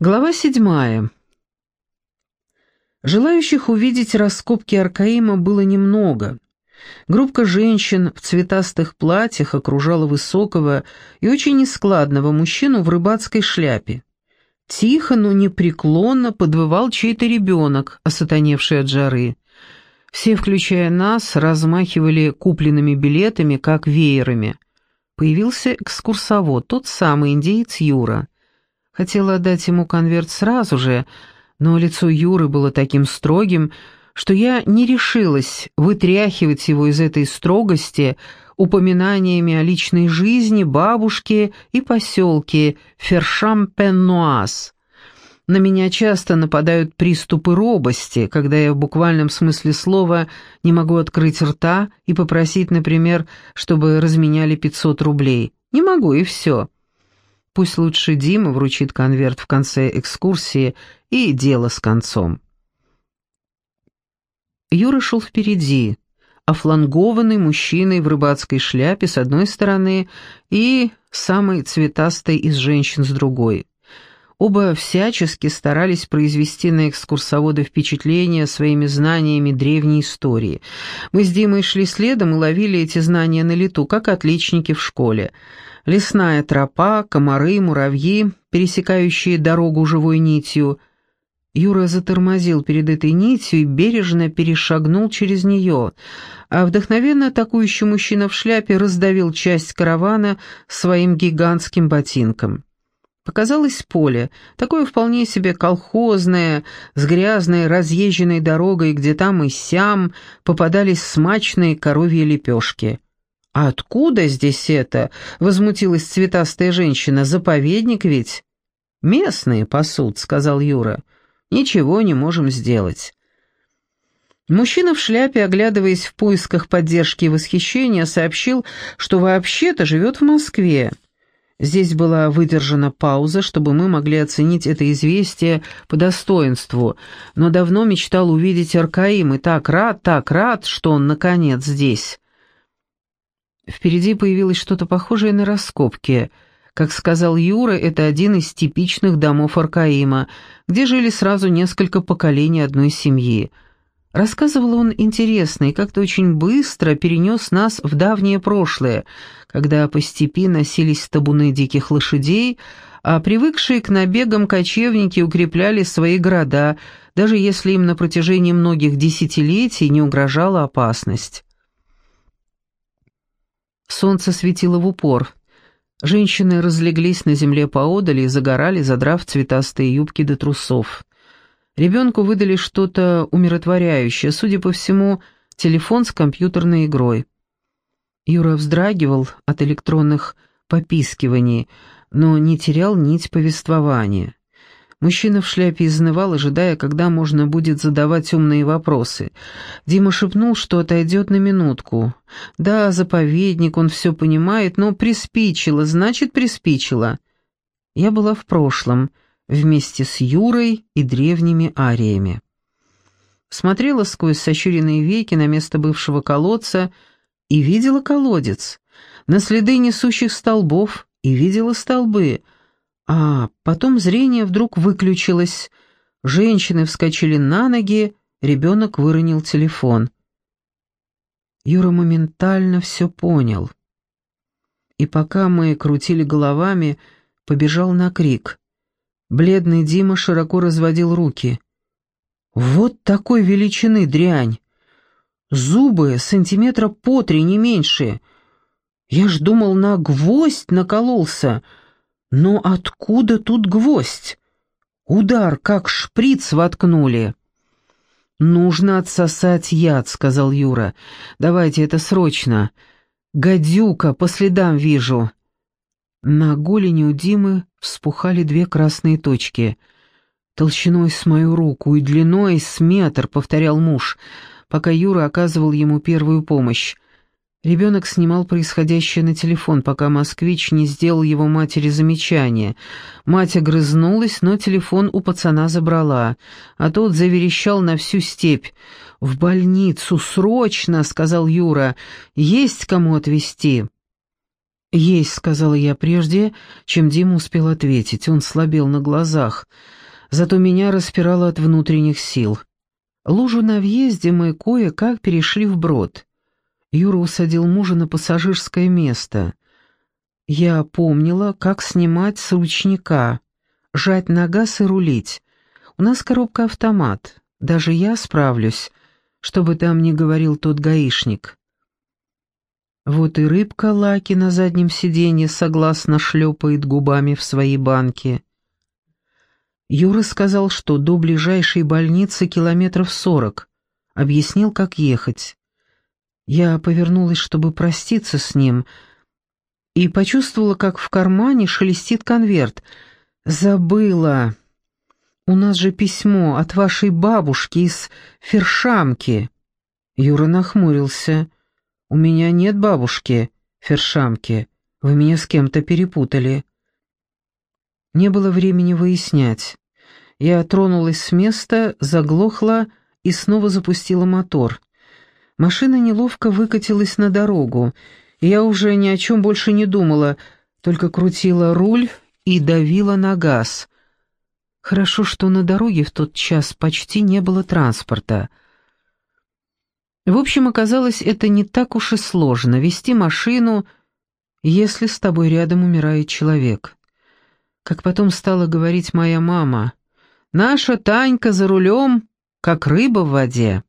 Глава седьмая. Желающих увидеть раскопки Аркаима было немного. Группка женщин в цветастых платьях окружала высокого и очень нескладного мужчину в рыбацкой шляпе. Тихо, но непреклонно подвывал чей-то ребенок, осатаневший от жары. Все, включая нас, размахивали купленными билетами, как веерами. Появился экскурсовод, тот самый индеец Юра. Хотела отдать ему конверт сразу же, но лицо Юры было таким строгим, что я не решилась вытряхивать его из этой строгости упоминаниями о личной жизни бабушки и поселке Фершам-Пен-Нуаз. На меня часто нападают приступы робости, когда я в буквальном смысле слова не могу открыть рта и попросить, например, чтобы разменяли 500 рублей. Не могу, и все. Пусть лучше Дима вручит конверт в конце экскурсии и дело с концом. Юра шел впереди, офлангованный мужчиной в рыбацкой шляпе с одной стороны и самой цветастой из женщин с другой. Оба всячески старались произвести на экскурсовода впечатление своими знаниями древней истории. Мы с Димой шли следом и ловили эти знания на лету, как отличники в школе. Лесная тропа, комары, муравьи, пересекающие дорогу живой нитью — Юра затормозил перед этой нитью и бережно перешагнул через нее, а вдохновенно атакующий мужчина в шляпе раздавил часть каравана своим гигантским ботинком. Показалось поле, такое вполне себе колхозное, с грязной разъезженной дорогой, где там и сям попадались смачные коровьи лепешки. «А откуда здесь это?» — возмутилась цветастая женщина. «Заповедник ведь?» «Местные пасут», — сказал Юра ничего не можем сделать. Мужчина в шляпе, оглядываясь в поисках поддержки и восхищения, сообщил, что вообще-то живет в Москве. Здесь была выдержана пауза, чтобы мы могли оценить это известие по достоинству, но давно мечтал увидеть Аркаим и так рад, так рад, что он, наконец, здесь. Впереди появилось что-то похожее на раскопки — как сказал Юра, это один из типичных домов Аркаима, где жили сразу несколько поколений одной семьи. Рассказывал он интересно и как-то очень быстро перенес нас в давнее прошлое, когда по степи носились табуны диких лошадей, а привыкшие к набегам кочевники укрепляли свои города, даже если им на протяжении многих десятилетий не угрожала опасность. Солнце светило в упор, Женщины разлеглись на земле поодали и загорали, задрав цветастые юбки до трусов. Ребенку выдали что-то умиротворяющее, судя по всему, телефон с компьютерной игрой. Юра вздрагивал от электронных попискиваний, но не терял нить повествования. Мужчина в шляпе изнывал, ожидая, когда можно будет задавать умные вопросы. Дима шепнул, что отойдет на минутку. «Да, заповедник, он все понимает, но приспичило, значит, приспичило». Я была в прошлом, вместе с Юрой и древними ариями. Смотрела сквозь сощуренные веки на место бывшего колодца и видела колодец, на следы несущих столбов и видела столбы — а потом зрение вдруг выключилось. Женщины вскочили на ноги, ребенок выронил телефон. Юра моментально все понял. И пока мы крутили головами, побежал на крик. Бледный Дима широко разводил руки. «Вот такой величины дрянь! Зубы сантиметра по три, не меньше. Я ж думал, на гвоздь накололся!» Но откуда тут гвоздь? Удар, как шприц воткнули. «Нужно отсосать яд», — сказал Юра. «Давайте это срочно. Гадюка, по следам вижу». На голени у Димы вспухали две красные точки. «Толщиной с мою руку и длиной с метр», — повторял муж, пока Юра оказывал ему первую помощь. Ребенок снимал происходящее на телефон, пока москвич не сделал его матери замечание. Мать огрызнулась, но телефон у пацана забрала, а тот заверещал на всю степь. «В больницу, срочно!» — сказал Юра. «Есть кому отвезти». «Есть», — сказала я прежде, чем Дима успел ответить. Он слабел на глазах, зато меня распирало от внутренних сил. Лужу на въезде мы кое-как перешли вброд. Юра усадил мужа на пассажирское место. Я помнила, как снимать с ручника, жать на газ и рулить. У нас коробка-автомат, даже я справлюсь, чтобы там не говорил тот гаишник. Вот и рыбка Лаки на заднем сиденье согласно шлепает губами в своей банке. Юра сказал, что до ближайшей больницы километров сорок. Объяснил, как ехать. Я повернулась, чтобы проститься с ним, и почувствовала, как в кармане шелестит конверт. «Забыла. У нас же письмо от вашей бабушки из Фершамки». Юра нахмурился. «У меня нет бабушки, Фершамки. Вы меня с кем-то перепутали». Не было времени выяснять. Я тронулась с места, заглохла и снова запустила мотор. Машина неловко выкатилась на дорогу, и я уже ни о чем больше не думала, только крутила руль и давила на газ. Хорошо, что на дороге в тот час почти не было транспорта — в общем, оказалось, это не так уж и сложно — вести машину, если с тобой рядом умирает человек. Как потом стала говорить моя мама, «Наша Танька за рулем, как рыба в воде».